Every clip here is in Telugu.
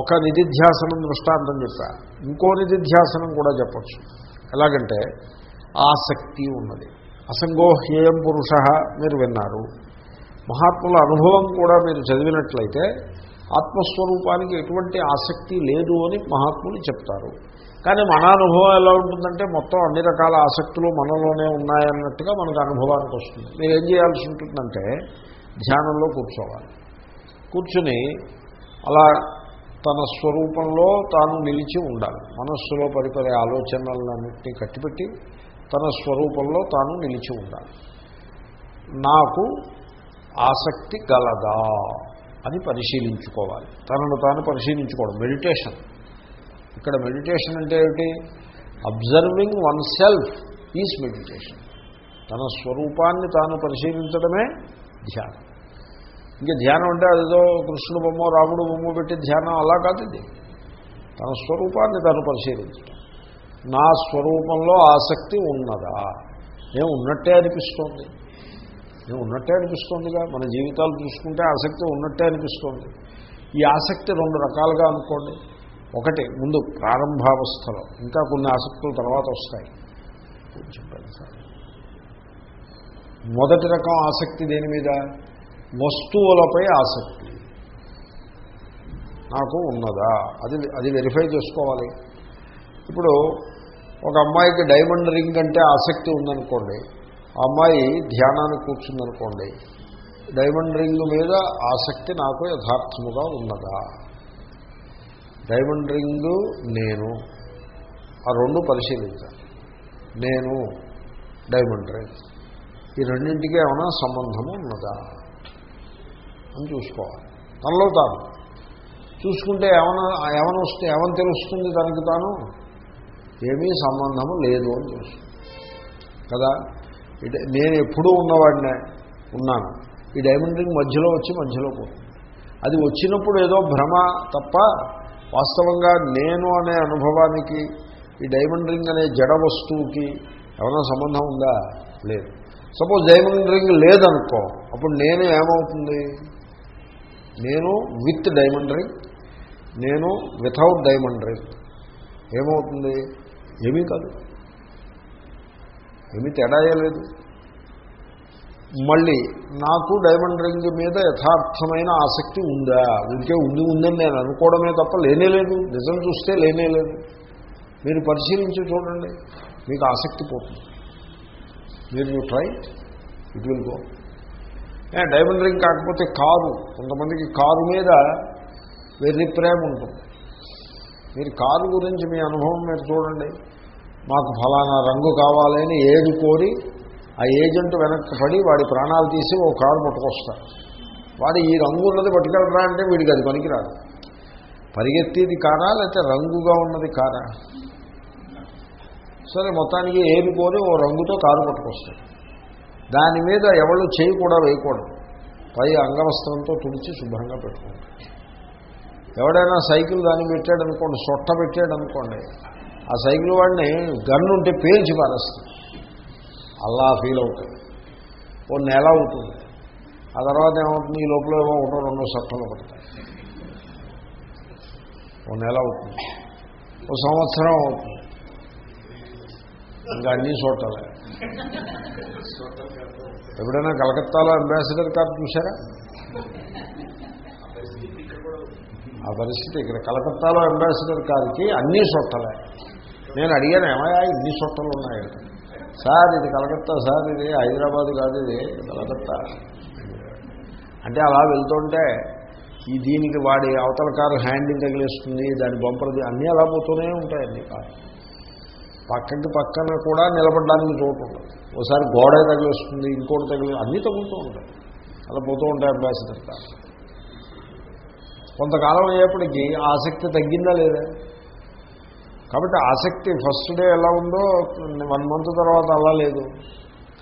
ఒక నిధిధ్యాసనం దృష్టాంతం చెప్పా ఇంకో నిధిధ్యాసనం కూడా చెప్పచ్చు. ఎలాగంటే ఆసక్తి ఉన్నది. అసంగోహ్యేయం పురుష మీరు విన్నారు. మహాత్ముల అనుభవం కూడా మీరు చదివినట్లయితే ఆత్మస్వరూపానికి ఎటువంటి ఆసక్తి లేదు అని మహాత్ములు చెప్తారు. కానీ మన అనుభవం ఎలా ఉంటుందంటే మొత్తం అన్ని రకాల ఆసక్తులు మనలోనే ఉన్నాయన్నట్టుగా మనకు అనుభవానికి వస్తుంది. మీరు ఏం చేయాల్సి ఉంటుందంటే ధ్యానంలో కూర్చోవాలి. కూర్చుని అలా తన స్వరూపంలో తాను నిలిచి ఉండాలి. మనస్సులో పడిపోయే ఆలోచనలన్నింటినీ కట్టిపెట్టి తన స్వరూపంలో తాను నిలిచి ఉండాలి. నాకు ఆసక్తి గలదా అని పరిశీలించుకోవాలి. తనను తాను పరిశీలించుకోవడం మెడిటేషన్. ఇక్కడ మెడిటేషన్ అంటే ఏమిటి? Observing one self is meditation తన స్వరూపాన్ని తాను పరిశీలించడమే ధ్యానం. ఇంకా ధ్యానం అంటే అదేదో కృష్ణుడు బొమ్మ రాముడు బొమ్మ పెట్టి ధ్యానం అలా కాదు ఇది తన స్వరూపాన్ని తను పరిశీలించడం నా స్వరూపంలో ఆసక్తి ఉన్నదా? నేను ఉన్నట్టే అనిపిస్తోంది. నేను ఉన్నట్టే అనిపిస్తోందిగా. మన జీవితాలు చూసుకుంటే ఆసక్తి ఉన్నట్టే అనిపిస్తోంది. ఈ ఆసక్తి రెండు రకాలుగా అనుకోండి. ఒకటి ముందు ప్రారంభావస్థలో. ఇంకా కొన్ని ఆసక్తులు తర్వాత వస్తాయి. సార్ మొదటి రకం ఆసక్తి దేని మీద? వస్తువులపై ఆసక్తి. నాకు ఉన్నదా? అది అది వెరిఫై చేసుకోవాలి. ఇప్పుడు ఒక అమ్మాయికి డైమండ్ రింగ్ అంటే ఆసక్తి ఉందనుకోండి ఆ అమ్మాయి ధ్యానానికి కూర్చుందనుకోండి డైమండ్ రింగ్ మీద ఆసక్తి నాకు యథార్థముగా ఉన్నదా? డైమండ్ రింగు నేను. ఆ రెండు పరిశీలించాలి. నేను డైమండ్ రింగ్ ఈ రెండింటికి ఏమైనా సంబంధము ఉన్నదా? అని చూసుకోవాలి. తనలో తాను. చూసుకుంటే ఏమైనా ఏమైనా వస్తే ఏమని తెలుస్తుంది దానికి తాను? ఏమీ సంబంధము లేదు అని తెలుస్తుంది. కదా? ఇట- నేను ఎప్పుడూ ఉన్నవాడినే ఉన్నాను. ఈ డైమండ్ రింగ్ మధ్యలో వచ్చి మధ్యలో పోతుంది. అది వచ్చినప్పుడు ఏదో భ్రమ తప్ప వాస్తవంగా నేను అనే అనుభవానికి ఈ డైమండ్ రింగ్ అనే జడ వస్తువుకి ఏమైనా సంబంధం ఉందా? లేదు. సపోజ్ డైమండ్ రింగ్ లేదనుకో అప్పుడు నేను ఏమవుతుంది? నేను విత్ డైమండ్ రింగ్ నేను వితౌట్ డైమండ్ రింగ్. ఏమవుతుంది? ఏమీ కాదు. ఏమీ తేడా లేదు. మళ్ళీ నాకు డైమండ్ రింగ్ మీద యథార్థమైన ఆసక్తి ఉందా? ఇంకే ఉంది ఉందని నేను అనుకోవడమే తప్ప లేనే లేదు. నిజం చూస్తే లేనే లేదు. మీరు పరిశీలించి చూడండి. మీకు ఆసక్తి పోతుంది. మీరు you try it will go. Diamond ring కాకపోతే కారు. కొంతమందికి కారు మీద వెర్రి ప్రేమ ఉంటుంది. మీరు కారు గురించి మీ అనుభవం మీరు చూడండి. మాకు ఫలానా రంగు కావాలని ఏది కోరి ఆ ఏజెంట్ వెనక్కి పడి వాడి ప్రాణాలు తీసి ఓ కారు పట్టుకొస్తారు. వాడు ఈ రంగు ఉన్నది పట్టుకెళ్ళరా అంటే వీడికి అది పనికిరాదు. పరిగెత్తేది కారా లేకపోతే రంగుగా ఉన్నది కారా? సరే మొత్తానికి ఏది కోరి ఓ రంగుతో కారు పట్టుకొస్తాడు దాని మీద ఎవరు చేయి కూడా వేయకూడదు. పై అంగవస్త్రంతో తుడిచి శుభ్రంగా పెట్టుకోండి. ఎవడైనా సైకిల్ దాన్ని పెట్టాడు అనుకోండి సొట్ట పెట్టాడు అనుకోండి ఆ సైకిల్ వాడిని గన్ను ఉంటే పేల్చి పారేస్తుంది అలా ఫీల్ అవుతుంది ఓ నెల అవుతుంది. ఆ తర్వాత ఏమవుతుంది? ఈ లోపల ఏమో ఒకటో రెండో సట్టలు పడతాయి. ఓ నెల అవుతుంది. ఓ సంవత్సరం అవుతుంది. ఇంకా అన్నీ చూడలే ఎప్పుడైనా కలకత్తాలో అంబాసిడర్ కార్ చూసారా ఆ పరిస్థితి ఇక్కడ కలకత్తాలో అంబాసిడర్ కార్కి అన్నీ సొట్టలే. నేను అడిగాను ఏమయ్యా ఇన్ని సొట్టలు ఉన్నాయి సార్ ఇది కలకత్తా సార్ ఇది హైదరాబాద్ కాదు ఇది కలకత్తా. అంటే అలా వెళ్తుంటే ఈ దీనికి వాడి అవతల కారు హ్యాండింగ్ తగిలేస్తుంది దాని బంపర్ది అన్నీ అలా పోతూనే ఉంటాయి అన్ని కారు పక్కకి పక్కన కూడా నిలబడడానికి చోటు ఉండదు. ఒకసారి గోడ తగిలిస్తుంది ఇంకోటి తగిలి అన్నీ తగులుతూ ఉంటాయి. అలా పోతూ ఉంటాయి అంబాసిడర్ కొంతకాలం అయ్యేప్పటికీ ఆసక్తి తగ్గిందా లేదా? కాబట్టి ఆసక్తి ఫస్ట్ డే ఎలా ఉందో వన్ మంత్ తర్వాత అలా లేదు.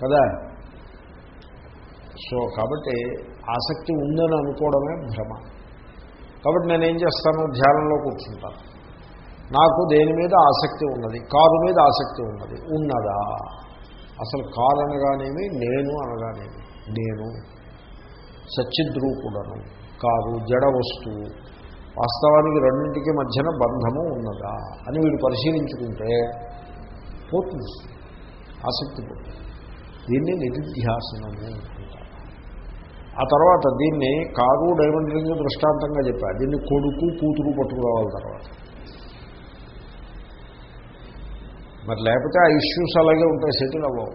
కదా? సో కాబట్టి ఆసక్తి ఉందని అనుకోవడమే భ్రమ. కాబట్టి నేనేం చేస్తాను? ధ్యానంలో కూర్చుంటాను. నాకు దేని మీద ఆసక్తి ఉన్నది? కారు మీద ఆసక్తి ఉన్నది. ఉన్నదా? అసలు కారు అనగానేమి? నేను అనగానేమి? నేను. సచ్చిద్రూపుడను. కారు జడ వస్తువు. వాస్తవానికి రెండింటికి మధ్యన బంధము ఉన్నదా? అని వీడు పరిశీలించుకుంటే పోతుంది. ఆసక్తి పోతుంది. దీన్ని నిరుధ్యాసనము అంటారు. ఆ తర్వాత దీన్ని కారు డైమండ్ రింగ్ దృష్టాంతంగా చెప్పారు. దీన్ని కొడుకు కూతురు పట్టుకురావాలి తర్వాత. మరి లేకపోతే ఆ ఇష్యూస్ అలాగే ఉంటాయి సెటిల్ అవ్వవు.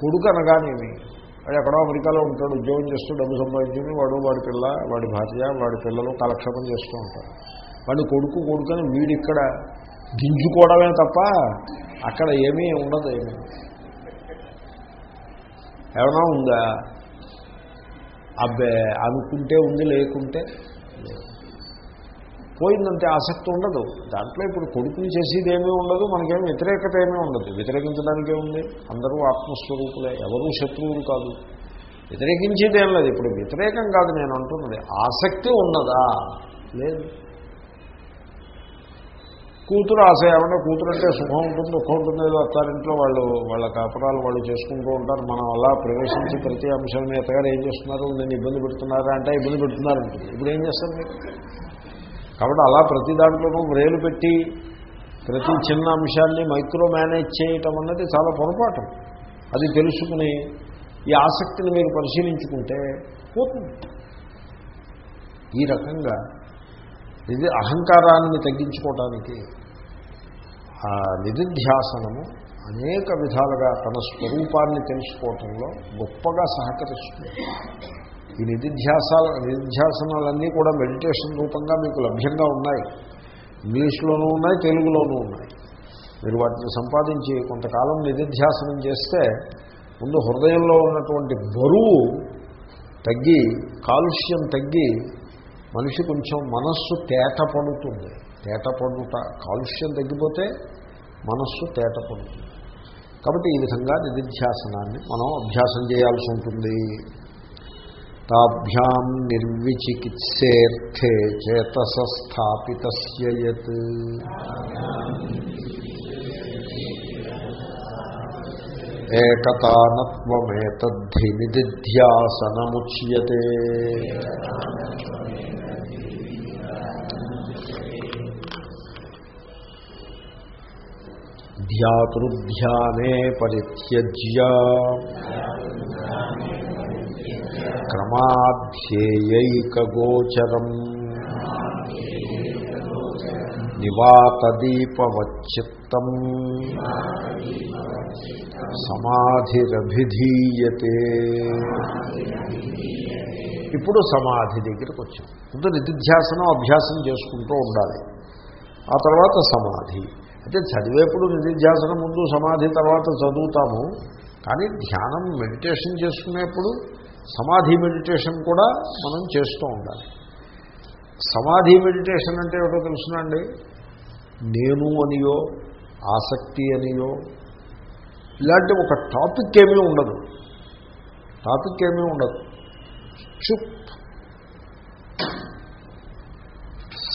కొడుకు అనగానేమి వాడు ఎక్కడో అమెరికాలో ఉంటాడు ఉద్యోగం చేస్తూ డబ్బు సంపాదించుకుని వాడు వాడి పిల్ల వాడి భార్య వాడి పిల్లలు కాలక్షేపం చేస్తూ ఉంటారు. వాడి కొడుకు కొడుకుని వీడు ఇక్కడ గింజుకోవడమే తప్ప అక్కడ ఏమీ ఉండదు ఏమీ. ఏమైనా ఉందా? అబ్బే అనుకుంటే ఉంది లేకుంటే పోయిందంటే ఆసక్తి ఉండదు. దాంట్లో ఇప్పుడు కొడుకులు చేసేది ఏమీ ఉండదు మనకేం వ్యతిరేకత ఏమీ ఉండదు. వ్యతిరేకించడానికే ఉంది. అందరూ ఆత్మస్వరూపులే. ఎవరూ శత్రువులు కాదు. వ్యతిరేకించేది ఏం లేదు. ఇప్పుడు వ్యతిరేకం కాదు నేను అంటున్నది. ఆసక్తి ఉన్నదా? లేదు. కూతురు ఆశ ఏమన్నా కూతురు అంటే సుఖం ఉంటుంది దుఃఖం ఉంటుంది ఏదో అత్తారింట్లో వాళ్ళు వాళ్ళ కాపురాలు వాళ్ళు చేసుకుంటూ ఉంటారు. మనం అలా ప్రవేశించి ప్రతి అంశం మీ ఏం చేస్తున్నారు? నేను ఇబ్బంది పెడుతున్నారా అంటే ఇబ్బంది పెడుతున్నారంటుంది. ఇప్పుడు ఏం చేస్తారు మీరు? కాబట్టి అలా ప్రతి దాంట్లోనూ వ్రేలు పెట్టి ప్రతి చిన్న అంశాన్ని మైక్రో మేనేజ్ చేయటం అన్నది చాలా పొరపాటు. అది తెలుసుకుని ఈ ఆసక్తిని మీరు పరిశీలించుకుంటే పోతుంది. ఈ రకంగా ఇది అహంకారాన్ని తగ్గించుకోవటానికి ఆ నిధిధ్యాసనము అనేక విధాలుగా తన స్వరూపాన్ని తెలుసుకోవటంలో గొప్పగా సహకరిస్తుంది. ఈ నిధిధ్యాసాల నిధిధ్యాసనాలన్నీ కూడా మెడిటేషన్ రూపంగా మీకు లభ్యంగా ఉన్నాయి. ఇంగ్లీష్లోనూ ఉన్నాయి తెలుగులోనూ ఉన్నాయి. మీరు వాటిని సంపాదించి కొంతకాలం నిధిధ్యాసనం చేస్తే ముందు హృదయంలో ఉన్నటువంటి బరువు తగ్గి కాలుష్యం తగ్గి మనిషి కొంచెం మనస్సు తేట పడుతుంది తేట పడుట కాలుష్యం తగ్గిపోతే మనస్సు తేట పడుతుంది కాబట్టి ఈ విధంగా నిధిధ్యాసనాన్ని మనం అభ్యాసం చేయాల్సి ఉంటుంది. ताभ्यां निर्विचिकित्सेऽर्थे चेतसस्थापितस्य यत्। एकतानत्वमेतद्धि निदिध्यासनमुच्यते ध्यातृध्याने క్రమాధ్యేయైకగోచరం. నివాతదీపవచ్చిత్తం. సమాధిరభిధీయతే. ఇప్పుడు సమాధి దగ్గరికి వచ్చాం ముందు నిధిధ్యాసనం అభ్యాసం చేసుకుంటూ ఉండాలి. ఆ తర్వాత సమాధి. అయితే చదివేప్పుడు నిధిధ్యాసనం ముందు సమాధి తర్వాత చదువుతాము. కానీ ధ్యానం మెడిటేషన్ చేసుకునేప్పుడు సమాధి మెడిటేషన్ కూడా మనం చేస్తూ ఉండాలి. సమాధి మెడిటేషన్ అంటే ఏమిటో తెలుసునండి? నేను అనియో ఆసక్తి అనియో ఇలాంటి ఒక టాపిక్ ఏమీ ఉండదు. టాపిక్ ఏమీ ఉండదు. చుప్.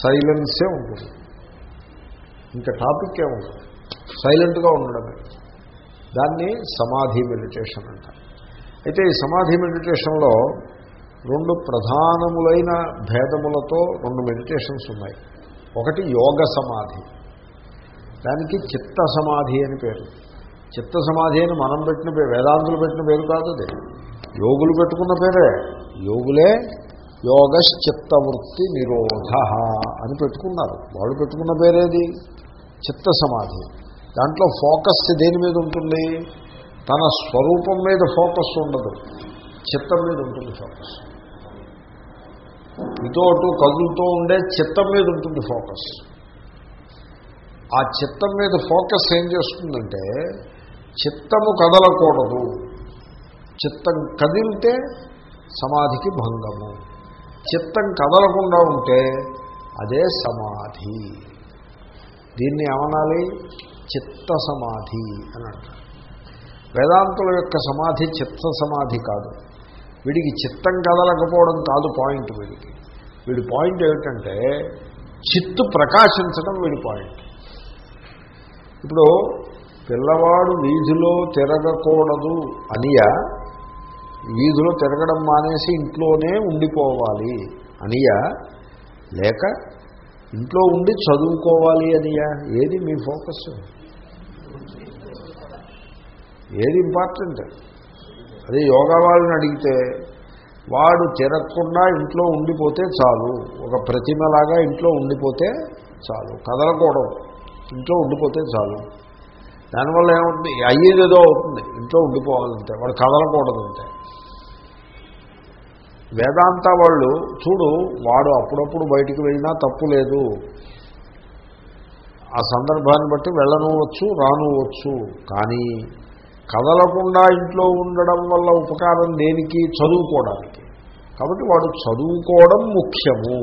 సైలెన్సే ఉంటుంది. ఇంకా టాపిక్ ఏముంటుంది సైలెంట్గా ఉండడమే. దాన్ని సమాధి మెడిటేషన్ అంటారు. అయితే ఈ సమాధి మెడిటేషన్లో రెండు ప్రధానములైన భేదములతో రెండు మెడిటేషన్స్ ఉన్నాయి. ఒకటి యోగ సమాధి. దానికి చిత్త సమాధి అని పేరు. చిత్త సమాధి అని మనం పెట్టిన పేరు వేదాంతులు పెట్టిన పేరు కాదు అది. యోగులు పెట్టుకున్న పేరే. యోగులే యోగశ్చిత్తవృత్తి నిరోధ అని పెట్టుకున్నారు. వాళ్ళు పెట్టుకున్న పేరేది చిత్త సమాధి. దాంట్లో ఫోకస్ దేని మీద ఉంటుంది? తన స్వరూపం మీద ఫోకస్ ఉండదు. చిత్తం మీద ఉంటుంది ఫోకస్. ఇతోటు కదులుతూ ఉండే చిత్తం మీద ఉంటుంది ఫోకస్. ఆ చిత్తం మీద ఫోకస్ ఏం చేస్తుందంటే చిత్తము కదలకూడదు. చిత్తం కదిలితే సమాధికి భంగము. చిత్తం కదలకుండా ఉంటే అదే సమాధి. దీన్ని ఏమనాలి? చిత్త సమాధి అని అంటారు. వేదాంతుల యొక్క సమాధి చిత్త సమాధి కాదు. వీడికి చిత్తం కదలకపోవడం కాదు పాయింట్ వీడికి. వీడి పాయింట్ ఏమిటంటే చిత్తు ప్రకాశించడం వీడి పాయింట్. ఇప్పుడు పిల్లవాడు వీధిలో తిరగకూడదు అనియా వీధిలో తిరగడం మానేసి ఇంట్లోనే ఉండిపోవాలి అనియా లేక ఇంట్లో ఉండి చదువుకోవాలి అనియా ఏది మీ ఫోకస్? ఏది ఇంపార్టెంట్? అదే యోగా వాళ్ళని అడిగితే వాడు తిరగకుండా ఇంట్లో ఉండిపోతే చాలు. ఒక ప్రతిమలాగా ఇంట్లో ఉండిపోతే చాలు. కదలకూడదు. ఇంట్లో ఉండిపోతే చాలు. దానివల్ల ఏమవుతుంది? అయ్యేది ఏదో అవుతుంది. ఇంట్లో ఉండిపోవాలంటే. వాడు కదలకూడదంటే. వేదాంత వాళ్ళు చూడు వాడు అప్పుడప్పుడు బయటికి వెళ్ళినా తప్పు లేదు. ఆ సందర్భాన్ని బట్టి వెళ్ళనవచ్చు రానువచ్చు కానీ కదలకుండా ఇంట్లో ఉండడం వల్ల ఉపకారం దేనికి? చదువుకోవడానికి. కాబట్టి వాడు చదువుకోవడం ముఖ్యము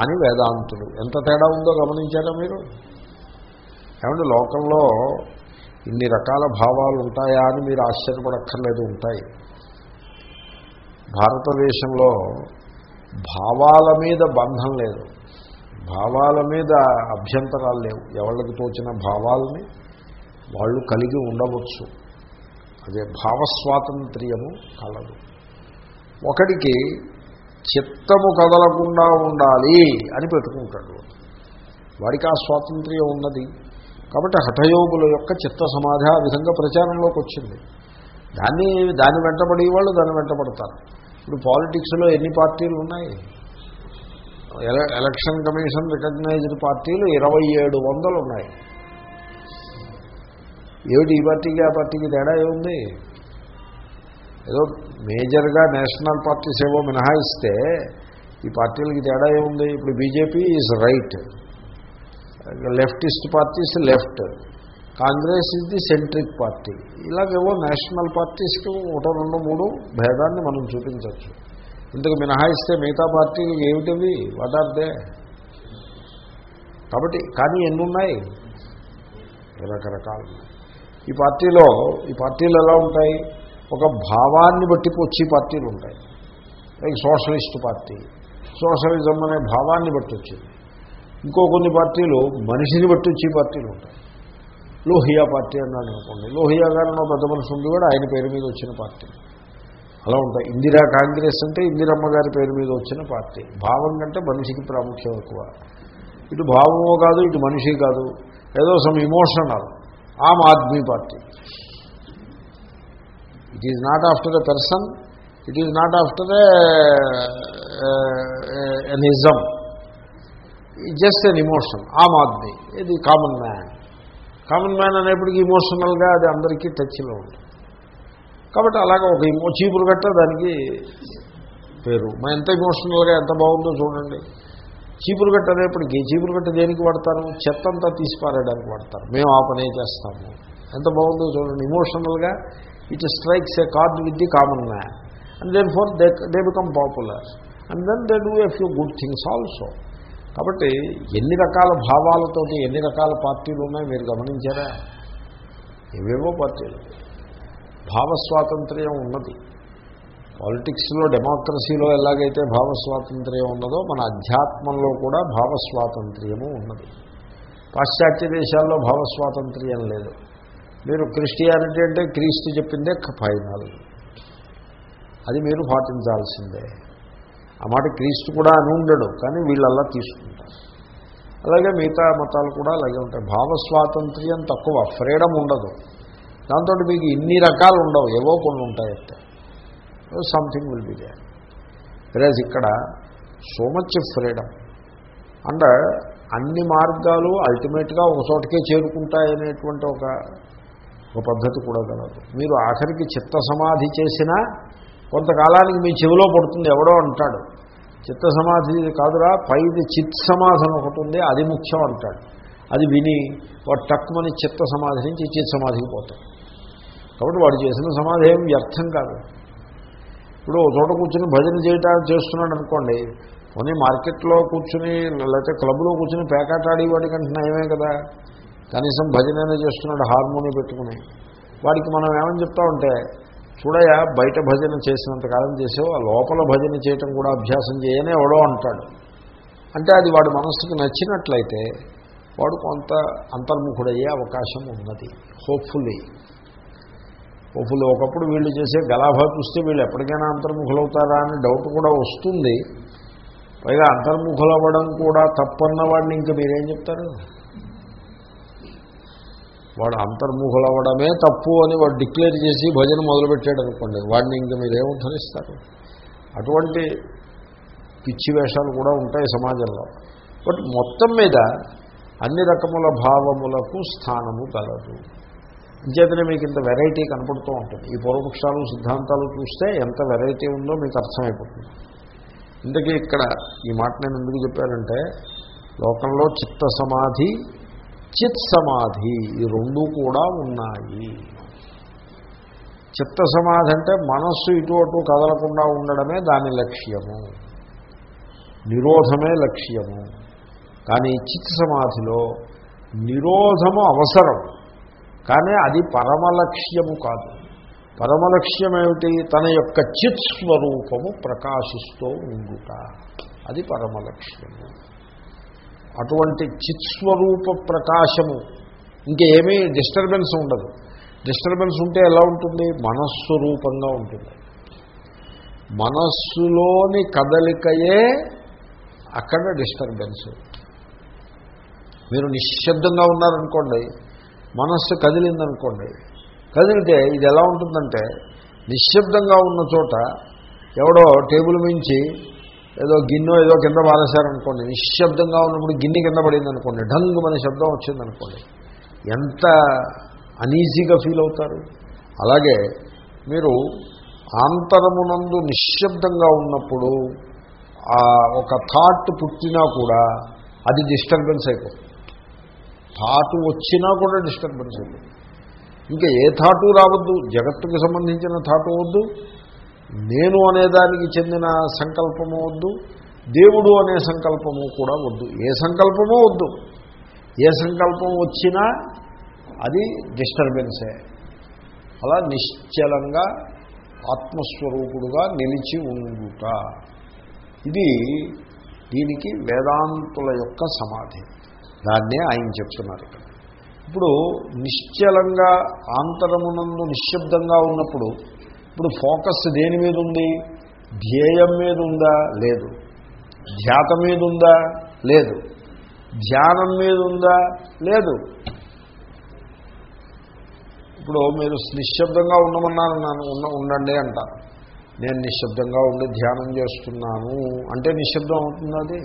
అని వేదాంతులు ఎంత తేడా ఉందో గమనించారా మీరు? ఏమంటే లోకంలో ఇన్ని రకాల భావాలు ఉంటాయా అని మీరు ఆశ్చర్యపడక్కర్లేదు ఉంటాయి. భారతదేశంలో భావాల మీద బంధం లేదు. భావాల మీద అభ్యంతరాలు లేవు. ఎవరికి తోచిన భావాలని వాళ్ళు కలిగి ఉండవచ్చు. అదే భావస్వాతంత్ర్యము కలదు. ఒకడికి చిత్తము కదలకుండా ఉండాలి అని పెట్టుకుంటాడు. వాడికి ఆ స్వాతంత్ర్యం ఉన్నది. కాబట్టి హఠయోగుల యొక్క చిత్త సమాధి ఆ విధంగా ప్రచారంలోకి వచ్చింది. దాన్ని దాన్ని వెంటబడి వాళ్ళు దాన్ని వెంటబడతారు. ఇప్పుడు పాలిటిక్స్లో ఎన్ని పార్టీలు ఉన్నాయి? ఎలక్షన్ కమిషన్ రికగ్నైజ్డ్ పార్టీలు ఇరవై ఏడు వందలు ఉన్నాయి. ఏమిటి ఈ పార్టీకి ఆ పార్టీకి తేడా ఏముంది? ఏదో మేజర్గా నేషనల్ పార్టీస్ ఏవో మినహాయిస్తే ఈ పార్టీలకి తేడా ఏముంది? ఇప్పుడు BJP is right. Leftist parties left. Congress is the centric party. ఇలాగేవో national పార్టీస్కి ఒకటో రెండు మూడు భేదాన్ని మనం చూపించవచ్చు. ఇందుకు మినహాయిస్తే మిగతా పార్టీలు ఏమిటివి? వాట్ ఆర్ దే కాబట్టి కానీ ఎన్ని ఉన్నాయి రకరకాలు ఉన్నాయి. ఈ పార్టీలో ఈ పార్టీలు ఎలా ఉంటాయి? ఒక భావాన్ని బట్టి వచ్చే పార్టీలు ఉంటాయి. Like socialist party. సోషలిజం అనే భావాన్ని బట్టి వచ్చింది. ఇంకో కొన్ని పార్టీలు మనిషిని బట్టి వచ్చే పార్టీలు ఉంటాయి. లోహియా పార్టీ అన్నాడు అనుకోండి. లోహియా గారు పెద్ద మనిషి ఉంది కూడా ఆయన పేరు మీద వచ్చిన పార్టీ. అలా ఉంటాయి. ఇందిరా కాంగ్రెస్ అంటే ఇందిరమ్మ గారి పేరు మీద వచ్చిన పార్టీ. భావం కంటే మనిషికి ప్రాముఖ్యం ఎక్కువ. ఇటు భావమో కాదు ఇటు మనిషి కాదు. ఏదో some emotional Aam Aadmi party. It is not after a person it is not after an నిజం just an emotion Aam Aadmi ఇది కామన్ మ్యాన్ కామన్ మ్యాన్ అనేప్పటికీ ఇమోషనల్గా అది అందరికీ టచ్లో ఉంది కాబట్టి అలాగే ఒక ఇమో చీపులు గట్ట దానికి పేరు. మా ఎంత ఇమోషనల్గా ఎంత బాగుందో చూడండి. చీపురు గట్ట అనేప్పటికీ చీపురు గట్ట దేనికి వాడతారు? చెత్త అంతా తీసి పారేయడానికి వాడతారు. మేము ఆ పనే చేస్తాము. ఎంత బాగుందో చూడండి. ఇమోషనల్గా it strikes a card with the common man and then for they they become popular and then they do a few good things also కాబట్టి ఎన్ని రకాల భావాలతోటి ఎన్ని రకాల పార్టీలు ఉన్నాయి మీరు గమనించారా? ఏవేవో పార్టీలు. భావస్వాతంత్ర్యం ఉన్నది. పాలిటిక్స్లో డెమోక్రసీలో ఎలాగైతే భావస్వాతంత్ర్యం ఉన్నదో మన అధ్యాత్మంలో కూడా భావస్వాతంత్ర్యము ఉన్నది. పాశ్చాత్య దేశాల్లో భావస్వాతంత్ర్యం లేదు. మీరు క్రిస్టియానిటీ అంటే క్రీస్తు చెప్పిందే ఫైనల్. అది మీరు పాటించాల్సిందే. ఆ మాట క్రీస్తు కూడా అని ఉండడు కానీ వీళ్ళల్లా తీసుకుంటారు. అలాగే మిగతా మతాలు కూడా అలాగే ఉంటాయి. భావస్వాతంత్ర్యం తక్కువ ఫ్రీడమ్ ఉండదు. దాంతో మీకు ఇన్ని రకాలు ఉండవు ఏవో కొన్ని ఉంటాయంటే సంథింగ్ విల్ బి దేర్ వెరాజ్ ఇక్కడ సో మచ్ ఫ్రీడమ్ అండ్ అన్ని మార్గాలు అల్టిమేట్గా ఒక చోటకే చేరుకుంటాయనేటువంటి ఒక ఒక పద్ధతి కూడా కలదు. మీరు ఆఖరికి చిత్త సమాధి చేసినా కొంతకాలానికి మీ చెవిలో పడుతుంది ఎవడో అంటాడు. చిత్త సమాధి కాదురా పైది చిత్ సమాధి ఒకటి ఉంది అది ముఖ్యం అంటాడు. అది విని వాడు తక్కువని చిత్త సమాధి నుంచి చిత్ సమాధికి పోతాడు. కాబట్టి వాడు చేసిన సమాధి ఏం వ్యర్థం కాదు. ఇప్పుడు ఒక చోట కూర్చుని భజన చేయటానికి చేస్తున్నాడు అనుకోండి పోనీ మార్కెట్లో కూర్చుని లేకపోతే క్లబ్లో కూర్చుని పేకాటాడి వాడి కంటే నయమే కదా. కనీసం భజనైనా చేస్తున్నాడు హార్మోని పెట్టుకుని. వాడికి మనం ఏమని చెప్తామంటే చూడయా బయట భజన చేసినంతకాలం చేసావు ఆ లోపల భజన చేయటం కూడా అభ్యాసం చేయనే ఎవడో అంటాడు. అంటే అది వాడి మనస్సుకి నచ్చినట్లయితే వాడు కొంత అంతర్ముఖుడయ్యే అవకాశం ఉన్నది హోప్ఫుల్లీ హోప్ఫుల్లీ ఒకప్పుడు వీళ్ళు చేసే గలాభా చూస్తే వీళ్ళు ఎప్పటికైనా అంతర్ముఖులవుతారా అని డౌట్ కూడా వస్తుంది. పైగా అంతర్ముఖులవ్వడం కూడా తప్పన్న వాడిని ఇంకా మీరేం చెప్తారు? వాడు అంతర్ముఖులవ్వడమే తప్పు అని వాడు డిక్లేర్ చేసి భజన మొదలుపెట్టాడు అనుకోండి. వాడిని ఇంకా మీరేం ఉద్ధరిస్తారు? అటువంటి పిచ్చి వేషాలు కూడా ఉంటాయి సమాజంలో. బట్ మొత్తం మీద అన్ని రకముల భావములకు స్థానము కలదు. అంచేతనే మీకు ఇంత వెరైటీ కనపడుతూ ఉంటుంది. ఈ పూర్వపక్షాలు సిద్ధాంతాలు చూస్తే ఎంత వెరైటీ ఉందో మీకు అర్థమైపోతుంది. ఇంతకీ ఇక్కడ ఈ మాట నేను ఎందుకు చెప్పానంటే లోకంలో చిత్త సమాధి చిత్ సమాధి ఈ రెండు కూడా ఉన్నాయి. చిత్త సమాధి అంటే మనస్సు ఇటు అటు కదలకుండా ఉండడమే దాని లక్ష్యము. నిరోధమే లక్ష్యము. కానీ చిత్ సమాధిలో నిరోధము అవసరం. కానీ అది పరమలక్ష్యము కాదు. పరమలక్ష్యం ఏమిటి తన యొక్క చిత్ స్వరూపము ప్రకాశిస్తూ ఉండుట. అది పరమలక్ష్యము. అటువంటి చిత్స్వరూప ప్రకాశము ఇంకేమీ డిస్టర్బెన్స్ ఉండదు. డిస్టర్బెన్స్ ఉంటే ఎలా ఉంటుంది? మనస్సు రూపంగా ఉంటుంది. మనస్సులోని కదలికయే అక్కడ డిస్టర్బెన్స్. మీరు నిశ్శబ్దంగా ఉన్నారనుకోండి మనస్సు కదిలిందనుకోండి. కదిలితే ఇది ఎలా ఉంటుందంటే నిశ్శబ్దంగా ఉన్న చోట ఎవడో టేబుల్ మించి ఏదో గిన్నె ఏదో కింద పారేశారనుకోండి నిశ్శబ్దంగా ఉన్నప్పుడు గిన్నె కింద పడింది అనుకోండి ఢంగు మన శబ్దం వచ్చిందనుకోండి ఎంత అనీజీగా ఫీల్ అవుతారు? అలాగే మీరు ఆంతరమునందు నిశ్శబ్దంగా ఉన్నప్పుడు ఆ ఒక థాట్ పుట్టినా కూడా అది డిస్టర్బెన్స్ అయిపోతుంది. థాటు వచ్చినా కూడా డిస్టర్బెన్స్ ఉంది. ఇంకా ఏ థాటు రావద్దు? జగత్తుకు సంబంధించిన థాటు వద్దు. నేను అనేదానికి చెందిన సంకల్పము వద్దు. దేవుడు అనే సంకల్పము కూడా వద్దు. ఏ సంకల్పమూ వద్దు. ఏ సంకల్పం వచ్చినా అది డిస్టర్బెన్సే. అలా నిశ్చలంగా ఆత్మస్వరూపుడుగా నిలిచి ఉండుట. ఇది దీనికి వేదాంతుల యొక్క సమాధి. దాన్నే ఆయన చెప్తున్నారు ఇప్పుడు నిశ్చలంగా ఆంతరమునందు నిశ్శబ్దంగా ఉన్నప్పుడు ఇప్పుడు ఫోకస్ దేని మీద ఉంది? ధ్యేయం మీద ఉందా? లేదు. ధ్యాత మీద ఉందా? లేదు. ధ్యానం మీద ఉందా? లేదు. ఇప్పుడు మీరు నిశ్శబ్దంగా ఉండమన్నారు నన్ను ఉన్న ఉండండి అంటారు. నేను నిశ్శబ్దంగా ఉండి ధ్యానం చేస్తున్నాను. అంటే నిశ్శబ్దం అవుతుంది అది?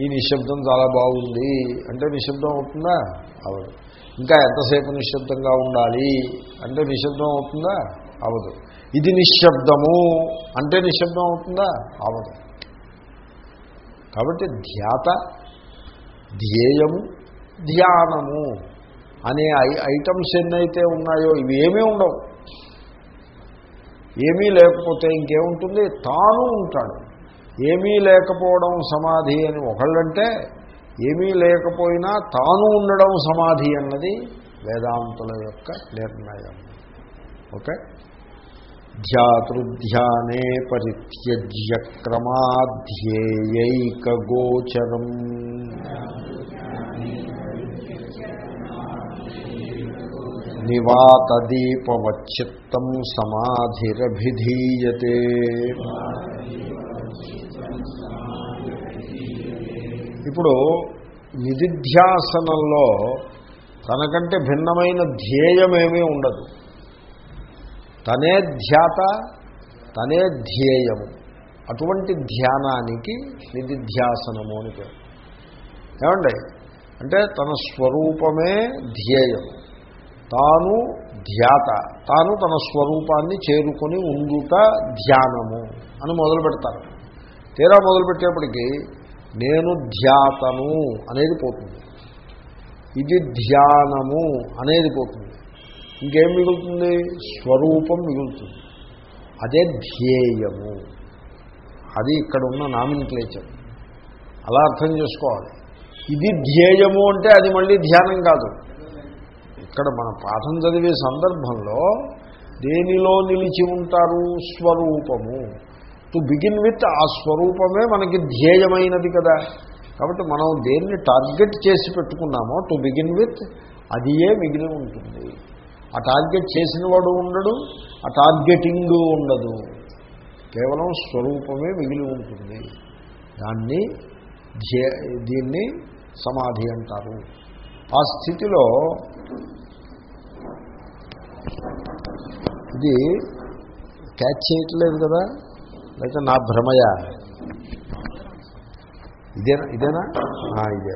ఈ నిశ్శబ్దం చాలా బాగుంది అంటే నిశ్శబ్దం అవుతుందా? అవదు. ఇంకా ఎంతసేపు నిశ్శబ్దంగా ఉండాలి అంటే నిశ్శబ్దం అవుతుందా? అవదు. ఇది నిశ్శబ్దము అంటే నిశ్శబ్దం అవుతుందా? అవదు. కాబట్టి ధ్యాత ధ్యేయము ధ్యానము అనే ఐ- ఐటమ్స్ ఎన్నైతే ఉన్నాయో ఇవి ఏమీ ఉండవు. ఏమీ లేకపోతే ఇంకేముంటుంది? తాను ఉంటాడు. ఏమీ లేకపోవడం సమాధి అని ఒకళ్ళంటే ఏమీ లేకపోయినా తాను ఉండడం సమాధి అన్నది వేదాంతుల యొక్క నిర్ణయం. ఓకే? ధ్యాతృధ్యానే పరిత్యజ్య క్రమాధ్యేయైకగోచరం నివాతదీపవచ్చిత్తం సమాధిరభిధీయతే. ఇప్పుడు నిధిధ్యాసనంలో తనకంటే భిన్నమైన ధ్యేయమేమీ ఉండదు. తనే ధ్యాత తనే ధ్యేయము. అటువంటి ధ్యానానికి నిధిధ్యాసనము అని పేరు. ఏమండి? అంటే తన స్వరూపమే ధ్యేయము తాను ధ్యాత తాను తన స్వరూపాన్ని చేరుకొని ఉండుట ధ్యానము అని మొదలు పెడతారు తీరా మొదలుపెట్టేప్పటికీ నేను ధ్యాతను అనేది పోతుంది. ఇది ధ్యానము అనేది పోతుంది. ఇంకేం మిగులుతుంది? స్వరూపం మిగులుతుంది. అదే ధ్యేయము. అది ఇక్కడ ఉన్న నామినిక్లేచర్. అలా అర్థం చేసుకోవాలి. ఇది ధ్యేయము అంటే అది మళ్ళీ ధ్యానం కాదు. ఇక్కడ మన పాఠం చదివే సందర్భంలో దేనిలో నిలిచి ఉంటారు? స్వరూపము. టు బిగిన్ విత్ ఆ స్వరూపమే మనకి ధ్యేయమైనది కదా. కాబట్టి మనం దేన్ని టార్గెట్ చేసి పెట్టుకున్నామో టు బిగిన్ విత్ అదియే మిగిలి ఉంటుంది. ఆ టార్గెట్ చేసిన వాడు ఉండడు ఆ టార్గెటింగ్ ఉండదు. కేవలం స్వరూపమే మిగిలి ఉంటుంది. దాన్ని ధ్యే దీన్ని సమాధి అంటారు. ఆ స్థితిలో ఇది క్యాచ్ చేయట్లేదు కదా. లేక నా భ్రమయ. ఇదేనా? ఇదేనా? ఇదే.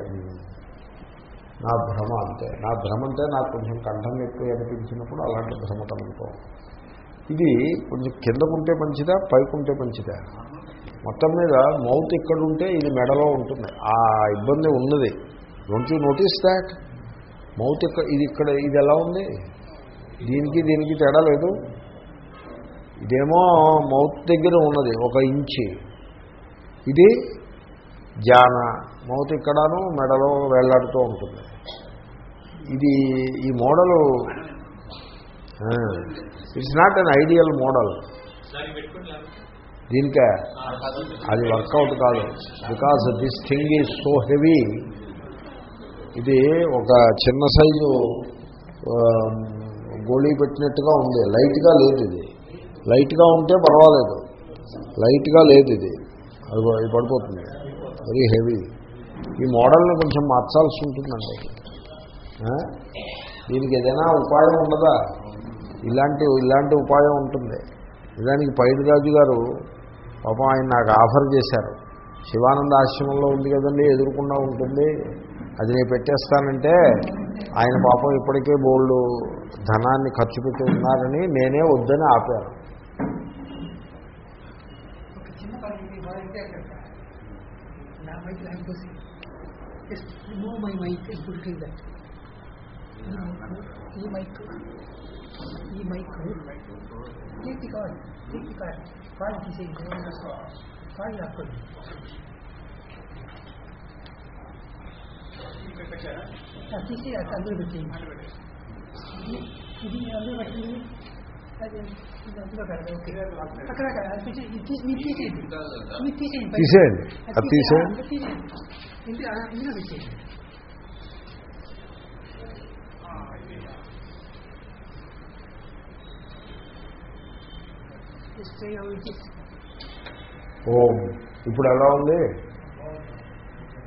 నా భ్రమ అంతే. నా భ్రమ అంటే నాకు కొంచెం కంఠం ఎక్కువ అనిపించినప్పుడు అలాంటి భ్రమ కలుగుతాం ఇది కొంచెం కిందకుంటే మంచిదా పైకుంటే మంచిదా? మొత్తం మీద మౌత్ ఇక్కడ ఉంటే ఇది మెడలో ఉంటుంది. ఆ ఇబ్బంది ఉన్నది. Don't you notice that mouth ఇక్కడ ఇది ఇక్కడ ఇది ఎలా ఉంది? దీనికి దీనికి తేడా లేదు. ఇదేమో మౌత్ దగ్గర ఉన్నది ఒక ఇంచి. ఇది జాన. మౌత్ ఇక్కడను మెడలో వేలాడుతూ ఉంటుంది. ఇది ఈ model it's not an ideal model. దీనికే అది వర్కౌట్ కాదు. Because this thing is so heavy ఇది ఒక చిన్న సైజు గోళీ పెట్టినట్టుగా ఉంది. లైట్గా లేదు ఇది. లైట్గా ఉంటే పర్వాలేదు. లైట్గా లేదు ఇది. అది పడిపోతుంది. వెరీ హెవీ ఈ మోడల్ని కొంచెం మార్చాల్సి ఉంటుందండి. దీనికి ఏదైనా ఉపాయం ఉండదా ఇలాంటి ఇలాంటి ఉపాయం ఉంటుంది. నిజానికి పైడిరాజు గారు పాపం ఆయన నాకు ఆఫర్ చేశారు. శివానంద ఆశ్రమంలో ఉంది కదండి ఎదురుకుండా ఉంటుంది. అది నేను పెట్టేస్తానంటే ఆయన పాపం ఇప్పటికే బోల్డు ధనాన్ని ఖర్చు పెట్టి ఉన్నారని నేనే వద్దని ఆపాను ఒక చిన్న పని ఇది వారంటే అక్కడ నా మైక్ లేకపోతే just remove my mic and put in that ఈ మైక్ ఈ మైక్ తీసి కాదు తీసి కాదు కాల్ తీసేయండి కాల్ లాక్కోండి ఆ, తీసి అది అందులో పెట్టేయండి ఇది అందులో పెట్టండి అది తీసేయండి అది తీసేయండి ఓం. ఇప్పుడు ఎలా ఉంది?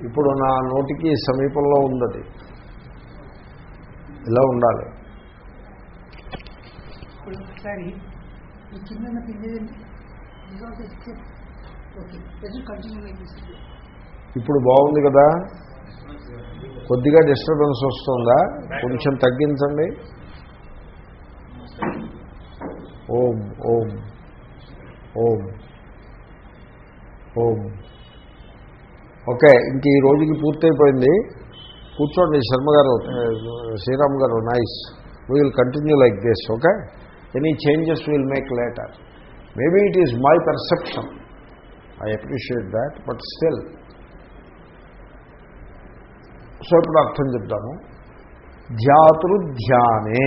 ఇప్పుడు నా నోటికి సమీపంలో ఉందది. ఇలా ఉండాలి? ఇప్పుడు ఒకసారి ఈ కింద అయిపోతుంది ఇప్పుడు బాగుంది కదా? కొద్దిగా డిస్టర్బెన్స్ వస్తుందా? కొంచెం తగ్గించండి. ఓం ఓం ఓం ఓం. ఓకే ఇంక ఈ రోజుకి పూర్తయిపోయింది. కూర్చోండి Sharma garu Shriram garu nice we will continue like this okay any changes will make later maybe it is my perception I appreciate that but still so ఇప్పుడు అర్థం చెప్తాను ధ్యాతృధ్యానే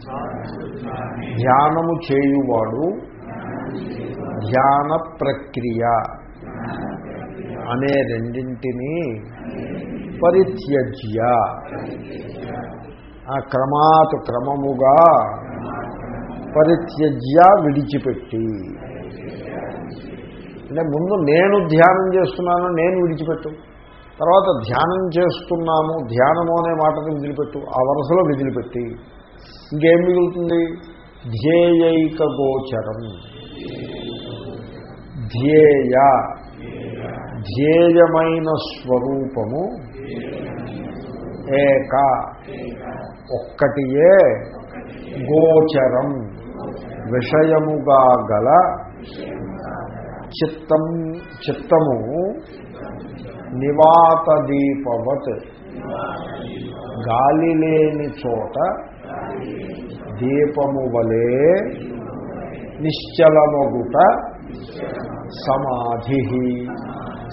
ధ్యానే. ధ్యానము చేయువాడు ధ్యాన ప్రక్రియ అనే రెండింటినీ పరిత్యజ్య. ఆ క్రమాత్ క్రమముగా పరిత్యజ్య విడిచిపెట్టి. అంటే ముందు నేను ధ్యానం చేస్తున్నాను నేను విడిచిపెట్టు. తర్వాత ధ్యానం చేస్తున్నాము ధ్యానము అనే మాటను విదిలిపెట్టు. ఆ వరుసలో విదిలిపెట్టి. ఇంకేం మిగులుతుంది? ధ్యేయైక గోచరం. ధ్యేయ. ధ్యేయమైన స్వరూపము. ఏక. ఒక్కటియే గోచరం. విషయముగా గల చిత్తం చిత్తము నివాత దీపవత్ గాలి లేని చోట దీపము వలే నిశ్చలమగుట సమాధి.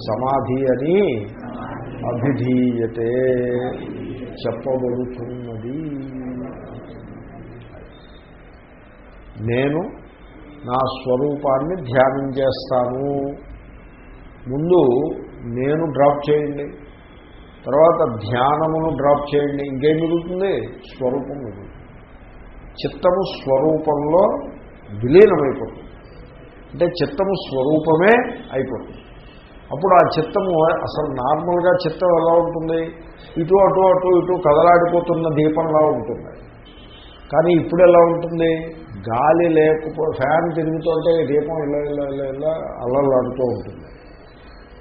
సమాధి అని అభిధీయతే చెప్పబడుతుంది. నేను నా స్వరూపాన్ని ధ్యానం చేస్తాను. ముందు నేను డ్రాప్ చేయండి. తర్వాత ధ్యానమును డ్రాప్ చేయండి. ఇంకేం మిగులుతుంది? స్వరూపం మిగులుతుంది. చిత్తము స్వరూపంలో విలీనమైపోతుంది. అంటే చిత్తము స్వరూపమే అయిపోతుంది. అప్పుడు ఆ చిత్తము అసలు నార్మల్గా చిత్తం ఎలా ఉంటుంది? ఇటు అటు అటు ఇటు కదలాడిపోతున్న దీపంలా ఉంటుంది. కానీ ఇప్పుడు ఎలా ఉంటుంది? గాలి లేకపో ఫ్యాన్ తిరుగుతుంటే దీపం ఇలా ఇలా ఇలా ఇలా అల్లలాడుతూ ఉంటుంది.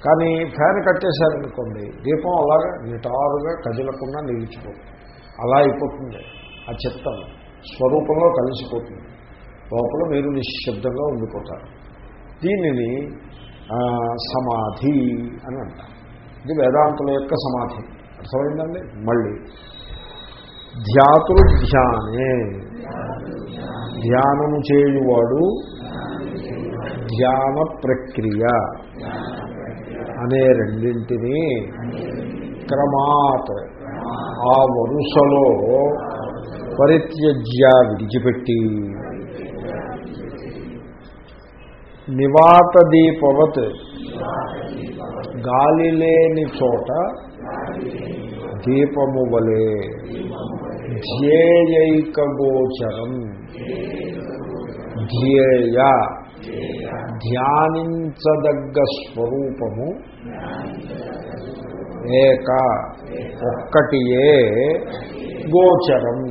కానీ ఫ్యాన్ కట్టేశారనుకోండి దీపం అలాగా నిటారుగా కదిలకుండా నిలిచిపోతుంది. అలా అయిపోతుంది. ఆ చిత్తం స్వరూపంలో కలిసిపోతుంది. లోపల మీరు నిశ్శబ్దంగా ఉండిపోతారు. దీనిని సమాధి అని అంటారు. ఇది వేదాంతుల యొక్క సమాధి. అర్థమైందండి? మళ్ళీ ధ్యాతులు ధ్యానే ధ్యానము చేయువాడు ధ్యాన ప్రక్రియ అనే రెండింటినీ క్రమాత్ ఆ వరుసలో పరిత్యజ్య విడిచిపెట్టి. నివాత దీపవత్ గాలి లేని చోట దీపము వలె ధ్యేయైకగోచరం. ధ్యేయ. ధ్యానించదగ్గ స్వరూపము. ఏక. ఒక్కటియే గోచరం.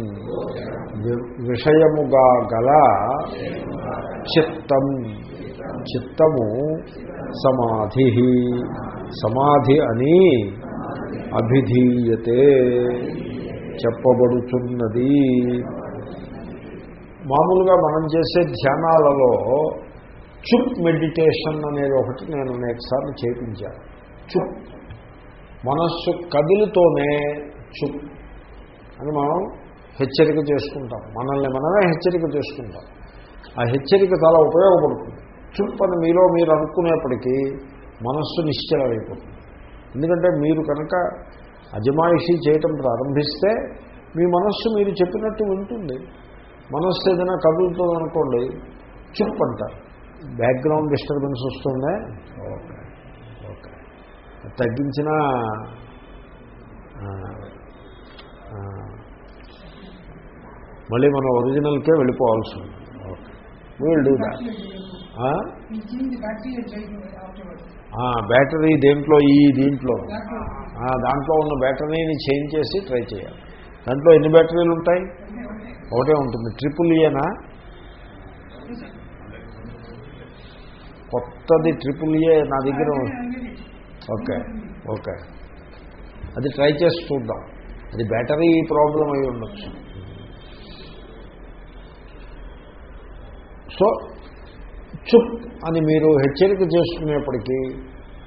విషయముగా గల చిత్తం. చిత్తము సమాధి. సమాధి అని అభిధీయతే. చెప్పబడుతున్నది. మామూలుగా మనం చేసే ధ్యానాలలో చుప్ మెడిటేషన్ అనేది ఒకటి నేను అనేకసార్లు చేపించాను చుప్. మనస్సు కదిలితోనే చుప్ అని మనం హెచ్చరిక చేసుకుంటాం. మనల్ని మనమే హెచ్చరిక చేసుకుంటాం. ఆ హెచ్చరిక చాలా ఉపయోగపడుతుంది. చుప్ అని మీలో మీరు అనుకునేప్పటికీ మనస్సు నిశ్చలమైపోతుంది. ఎందుకంటే మీరు కనుక అజమాయిషీ చేయటం ప్రారంభిస్తే మీ మనస్సు మీరు చెప్పినట్టు వింటుంది మనస్సు ఏదైనా కదులుతుంది అనుకోండి చుప్ అంటారు. బ్యాక్గ్రౌండ్ డిస్టర్బెన్స్ వస్తుందే ఓకే ఓకే. తగ్గించినా మళ్ళీ మన ఒరిజినల్కే వెళ్ళిపోవాల్సి ఉంది. Okay. We'll do that. Battery దేంట్లో? ఈ దీంట్లో. దాంట్లో ఉన్న బ్యాటరీని చేంజ్ చేసి ట్రై చేయాలి. దాంట్లో ఎన్ని బ్యాటరీలు ఉంటాయి? ఒకటే ఉంటుంది. ట్రిపుల్ ఏనా? కొత్తది ట్రిపుల్ ఏ నా దగ్గర. Okay okay. అది ట్రై చేసి చూద్దాం. అది బ్యాటరీ ప్రాబ్లం అయి ఉండొచ్చు. సో చుప్ అని మీరు హెచ్చరిక చేసుకునేప్పటికీ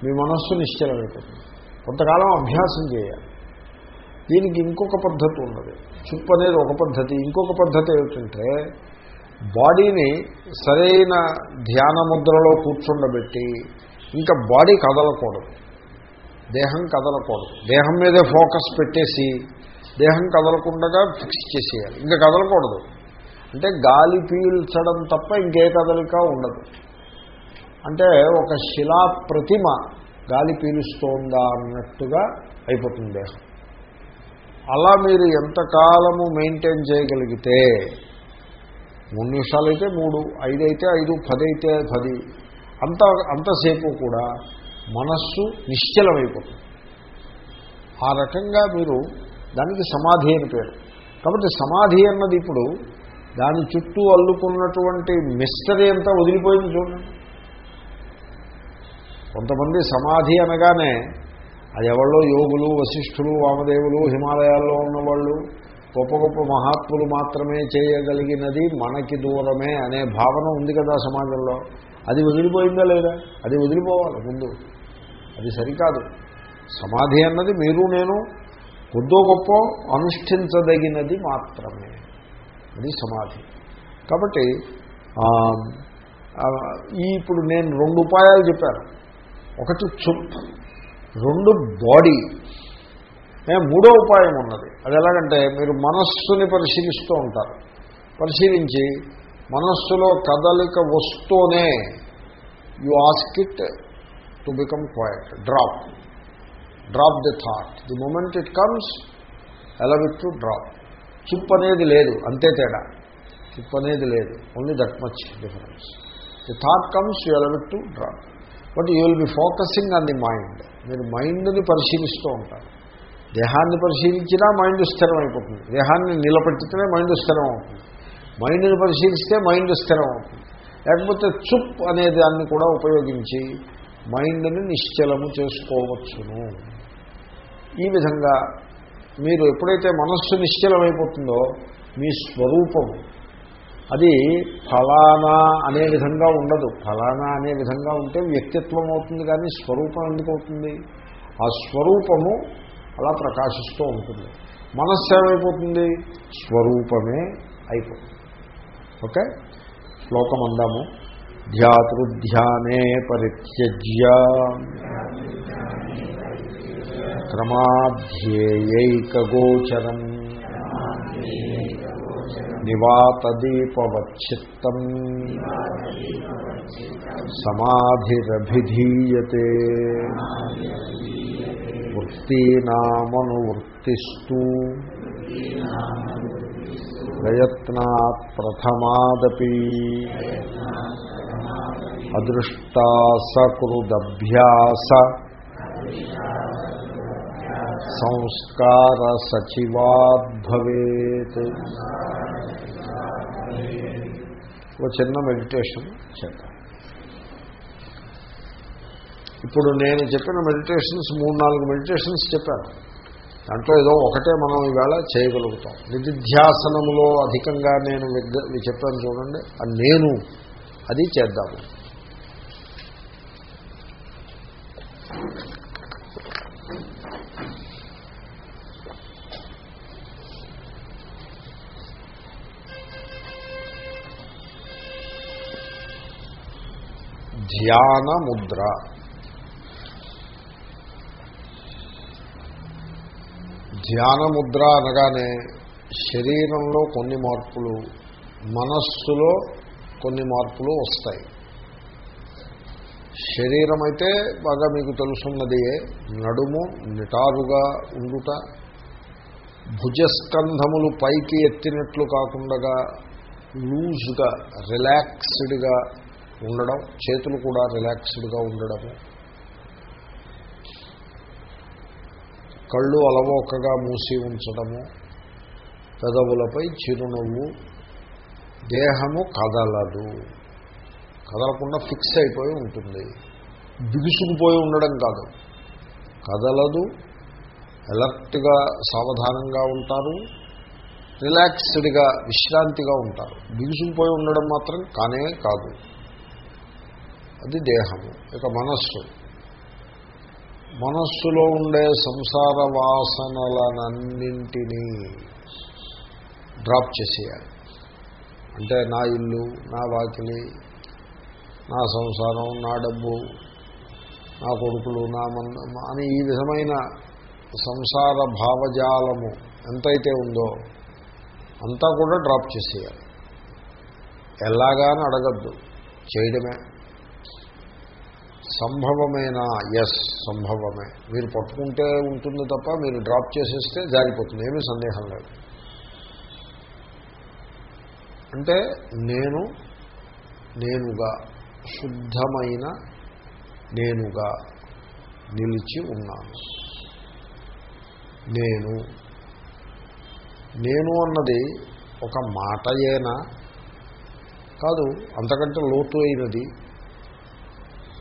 మీ మనస్సు నిశ్చలమైపోతుంది. కొంతకాలం అభ్యాసం చేయాలి. దీనికి ఇంకొక పద్ధతి ఉన్నది. చుప్ అనేది ఒక పద్ధతి. ఇంకొక పద్ధతి ఏమిటంటే బాడీని సరైన ధ్యాన ముద్రలో కూర్చుండబెట్టి ఇంకా బాడీ కదలకూడదు. దేహం కదలకూడదు. దేహం మీదే ఫోకస్ పెట్టేసి దేహం కదలకుండా ఫిక్స్ చేసేయాలి. ఇంకా కదలకూడదు. అంటే గాలి పీల్చడం తప్ప ఇంకే కదలిక ఉండదు. అంటే ఒక శిలా ప్రతిమ గాలి పీలుస్తోందా అన్నట్టుగా అయిపోతుంది దేహం. అలా మీరు ఎంతకాలము మెయింటైన్ చేయగలిగితే మూడు నిమిషాలు అయితే మూడు ఐదు అయితే ఐదు పది అయితే పది అంత అంతసేపు కూడా మనస్సు నిశ్చలమైపోతుంది. ఆ రకంగా మీరు దానికి సమాధి అని పేరు. కాబట్టి సమాధి అన్నది ఇప్పుడు దాని చుట్టూ అల్లుకున్నటువంటి మిస్టరీ అంతా వదిలిపోయింది చూడండి. కొంతమంది సమాధి అనగానే అది ఎవరో యోగులు వశిష్ఠులు వామదేవులు హిమాలయాల్లో ఉన్నవాళ్ళు గొప్ప గొప్ప మహాత్ములు మాత్రమే చేయగలిగినది మనకి దూరమే అనే భావన ఉంది కదా సమాజంలో. అది వదిలిపోయిందా లేదా? అది వదిలిపోవాలి ముందు. అది సరికాదు. సమాధి అన్నది మీరు నేను కొద్దో గొప్ప అనుష్ఠించదగినది మాత్రమే. అది సమాధి. కాబట్టి ఈ ఇప్పుడు నేను రెండు ఉపాయాలు చెప్పాను. ఒకటి చుప్ రెండు బాడీ. మూడో ఉపాయం ఉన్నది. అది ఎలాగంటే మీరు మనస్సుని పరిశీలిస్తూ ఉంటారు. పరిశీలించి మనస్సులో కదలిక వస్తూనే you ask it to become quiet drop drop the thought the moment it comes allow it to drop chip అనేది లేదు అంతే తేడా. చిప్ అనేది లేదు. Only that much difference the thought comes you allow it to drop but you will be focusing on the mind. మీరు మైండ్ని పరిశీలిస్తూ ఉంటారు. దేహాన్ని పరిశీలించినా మైండ్ స్థిరం అయిపోతుంది. దేహాన్ని నిలబెట్టితేనే మైండ్ స్థిరం అవుతుంది. మైండ్ని పరిశీలిస్తే మైండ్ స్థిరం అవుతుంది. లేకపోతే చుప్ అనే దాన్ని కూడా ఉపయోగించి మైండ్ని నిశ్చలము చేసుకోవచ్చును. ఈ విధంగా మీరు ఎప్పుడైతే మనస్సు నిశ్చలమైపోతుందో మీ స్వరూపము అది ఫలానా అనే విధంగా ఉండదు. ఫలానా అనే విధంగా ఉంటే వ్యక్తిత్వం అవుతుంది కానీ స్వరూపం ఎందుకు అవుతుంది? ఆ స్వరూపము అలా ప్రకాశిస్తూ ఉంటుంది. మనస్సు ఏమైపోతుంది? స్వరూపమే అయిపోతుంది. ఓకే? శ్లోకం అందాము ధ్యాతృధ్యానే పరిత్యజ్య. క్రమాధ్యేయైకగోచరం. నివాతదీపవచ్చిత్తం సమాధిరభిధీయతే వృత్తీనామనువృత్తిస్తూ ప్రయత్నాత్ ప్రథమాదపి అదృష్టా సకృదభ్యాస సంస్కార సచివాద్భవేత్ ఒక చిన్న మెడిటేషన్ చేద్దాం. ఇప్పుడు నేను చెప్పిన మెడిటేషన్స్ మూడు నాలుగు మెడిటేషన్స్ చెప్పాను. దాంట్లో ఏదో ఒకటే మనం ఈవేళ చేయగలుగుతాం. నిధిధ్యాసనములో అధికంగా నేను చెప్పాను చూడండి అది నేను అది చేద్దాము. ధ్యాన ముద్ర ధ్యాన ముద్ర అనగానే శరీరంలో కొన్ని మార్పులు మనస్సులో కొన్ని మార్పులు వస్తాయి. శరీరం అయితే బాగా మీకు తెలుసున్నది నడుము నిటారుగా ఉండుట భుజస్కంధములు పైకి ఎత్తినట్లు కాకుండా లూజ్గా రిలాక్స్డ్గా ఉండడం చేతులు కూడా రిలాక్స్డ్గా ఉండడము. కళ్ళు అలవోకగా మూసి ఉంచడము. పెదవులపై చిరునవ్వు. దేహము కదలదు. కదలకుండా ఫిక్స్ అయిపోయి ఉంటుంది. బిగుసుకుపోయి ఉండడం కాదు. కదలదు. అలర్ట్గా సావధానంగా ఉంటారు. రిలాక్స్డ్గా విశ్రాంతిగా ఉంటారు. బిగుసుకుపోయి ఉండడం మాత్రం కానే కాదు. అది దేహము ఇక మనస్సు. మనస్సులో ఉండే సంసార వాసనలనన్నింటినీ డ్రాప్ చేసేయాలి. అంటే నా ఇల్లు నా వాకిలి నా సంసారం నా డబ్బు నా కొడుకులు నా మంద అని ఈ విధమైన సంసార భావజాలము ఎంతైతే ఉందో అంతా కూడా డ్రాప్ చేసేయాలి. ఎలాగా అని అడగద్దు చేయడమే. సంభవమేనా? ఎస్ సంభవమే. మీరు పట్టుకుంటే ఉంటుంది తప్ప మీరు డ్రాప్ చేసేస్తే జారిపోతుంది. ఏమీ సందేహం లేదు. అంటే నేను నేనుగా శుద్ధమైన నేనుగా నిలిచి ఉన్నాను. నేను నేను అన్నది ఒక మాటయేనా కాదు అంతకంటే లోతు అయినది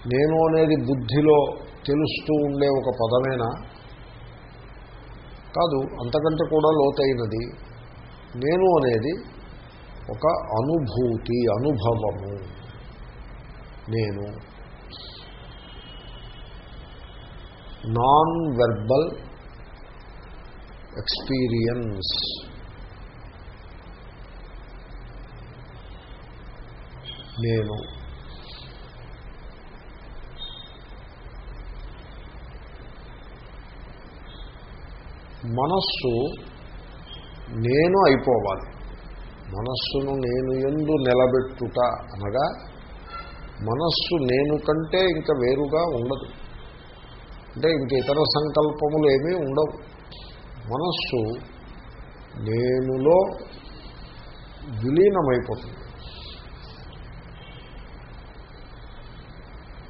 నేను అనేది బుద్ధిలో తెలుస్తూ ఉండే ఒక పదమేనా? కాదు అంతకంటే కూడా లోతైనది నేను అనేది ఒక అనుభూతి అనుభవము. నేను. నాన్ వెర్బల్ ఎక్స్పీరియన్స్ నేను. మనస్సు నేను అయిపోవాలి. మనస్సును నేను ఎందు నిలబెట్టుట అనగా మనస్సు నేను కంటే ఇంకా వేరుగా ఉండదు. అంటే ఇంక ఇతర సంకల్పములు ఏమీ ఉండవు. మనస్సు నేనులో విలీనమైపోతుంది.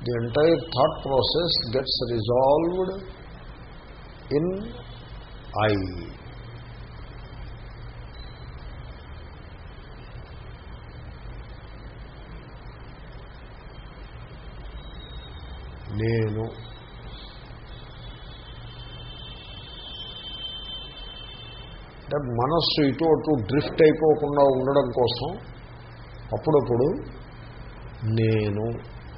The entire thought process gets resolved in I నేను అంటే మనస్సు ఇటు అటు డ్రిఫ్ట్ అయిపోకుండా ఉండడం కోసం అప్పుడప్పుడు నేను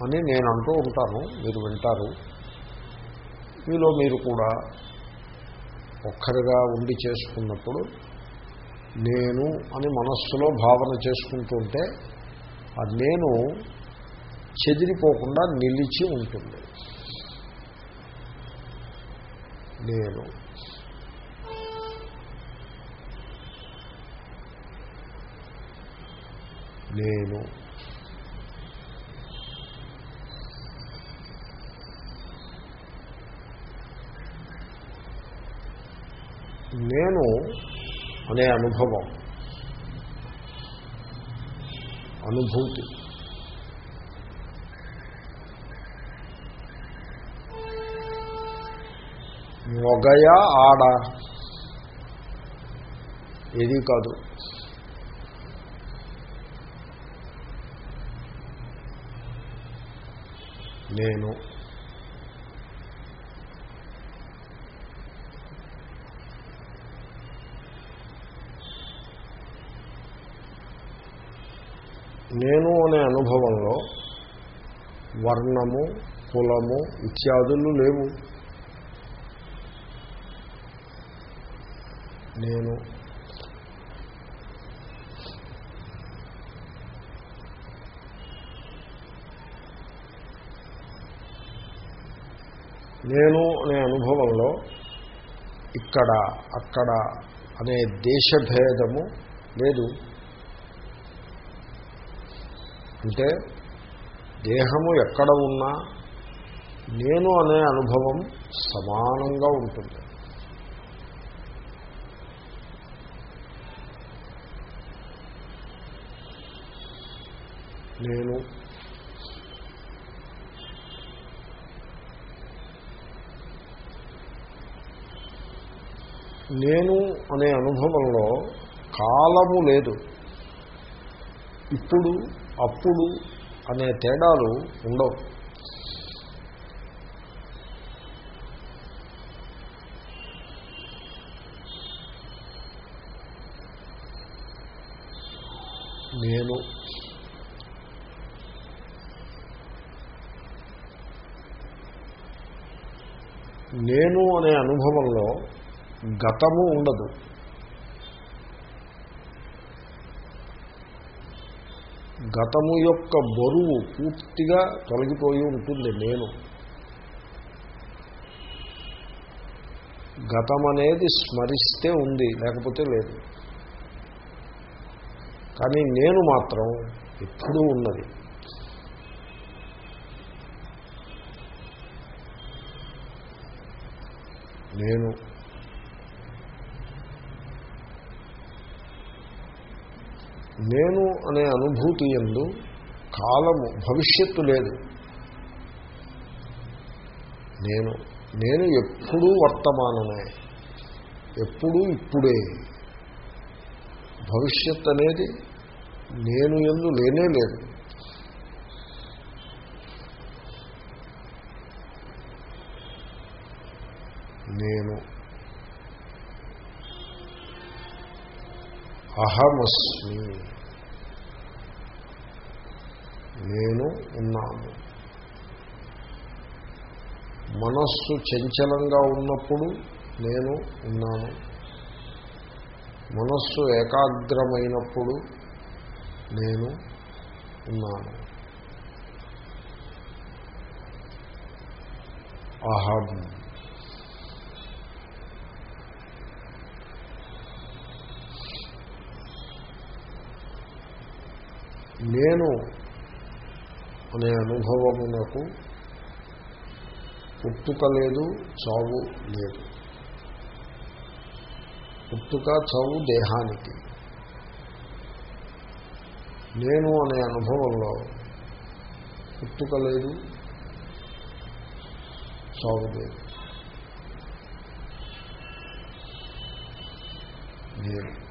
అని నేను అంటూ ఉంటాను. మీరు వింటారు. మీలో మీరు కూడా ఒక్కరిగా ఉండి చేసుకున్నప్పుడు నేను అని మనస్సులో భావన చేసుకుంటుంటే ఆ నేను చెదిరిపోకుండా నిలిచి ఉంటుంది. నేను. నేను. నేను అనే అనుభవం అనుభూతి. మొగయా ఆడ. ఏది కాదు. నేను. నేను అనే అనుభవంలో వర్ణము కులము ఇత్యాదులు లేవు. నేను నేను అనే అనుభవంలో ఇక్కడ అక్కడ అనే దేశభేదము లేదు. అంటే దేహము ఎక్కడ ఉన్నా నేను అనే అనుభవం సమానంగా ఉంటుంది. నేను నేను అనే అనుభవంలో కాలము లేదు. ఇప్పుడు అప్పుడు అనే తేడాలు ఉండవు. నేను నేను అనే అనుభవంలో గతము ఉండదు. గతము యొక్క బరువు పూర్తిగా తొలగిపోయి ఉంటుంది నేను. గతం అనేది స్మరిస్తే ఉంది లేకపోతే లేదు. కానీ నేను మాత్రం ఎప్పుడూ ఉన్నది. నేను. నేను అనే అనుభూతి ఎందు కాలము భవిష్యత్తు లేదు. నేను నేను ఎప్పుడూ వర్తమానమే ఎప్పుడూ ఇప్పుడే. భవిష్యత్ అనేది నేను ఎందు లేనే లేదు. నేను అహమస్మి. నేను ఉన్నాను. మనస్సు చంచలంగా ఉన్నప్పుడు నేను ఉన్నాను. మనస్సు ఏకాగ్రమైనప్పుడు నేను ఉన్నాను. అహం. నేను అనే అనుభవమునకు పుట్టుక లేదు చావు లేదు. పుట్టుక చావు దేహానికి. నేను అనే అనుభవంలో పుట్టుక లేదు చావు లేదు. నేను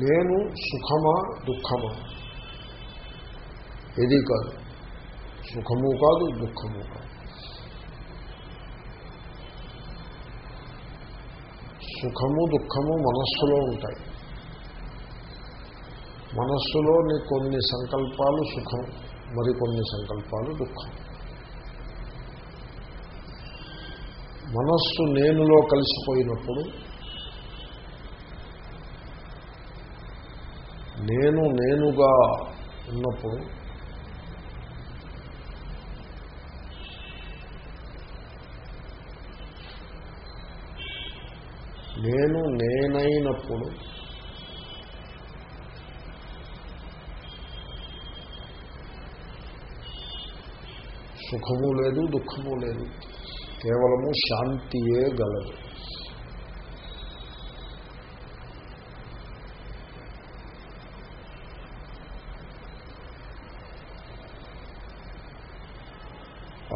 నేను సుఖమా దుఃఖమా? ఏది కాదు. సుఖము కాదు దుఃఖము కాదు. సుఖము దుఃఖము మనస్సులో ఉంటాయి. మనస్సులోని కొన్ని సంకల్పాలు సుఖం మరికొన్ని సంకల్పాలు దుఃఖం. మనస్సు నేనులో కలిసిపోయినప్పుడు నేను నేనుగా ఉన్నప్పుడు నేను నేనైనప్పుడు సుఖము లేదు దుఃఖము లేదు. కేవలము శాంతియే గలదు.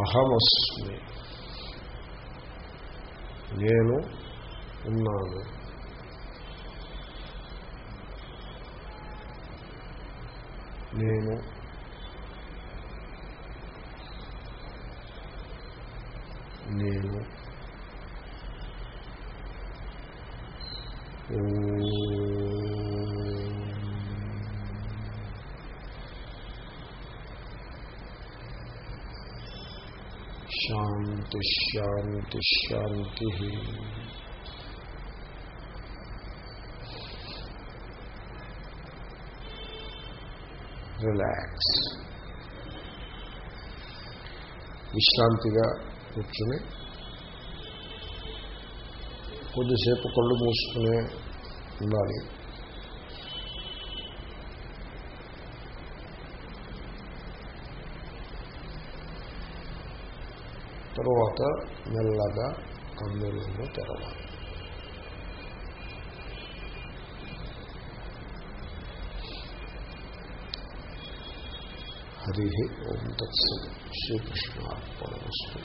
అహమస్మి. నేను ఉన్నాను. నేను నేను శాంతి శాంతి. రిలాక్స్. విశ్రాంతిగా కూర్చుని కొద్దిసేపు కళ్ళు మూసుకునే ఉండాలి. తర్వాత మెల్లగా కన్నులను తెరవాలి. హరి ఓం తత్సత్ శ్రీకృష్ణార్పణమస్తు.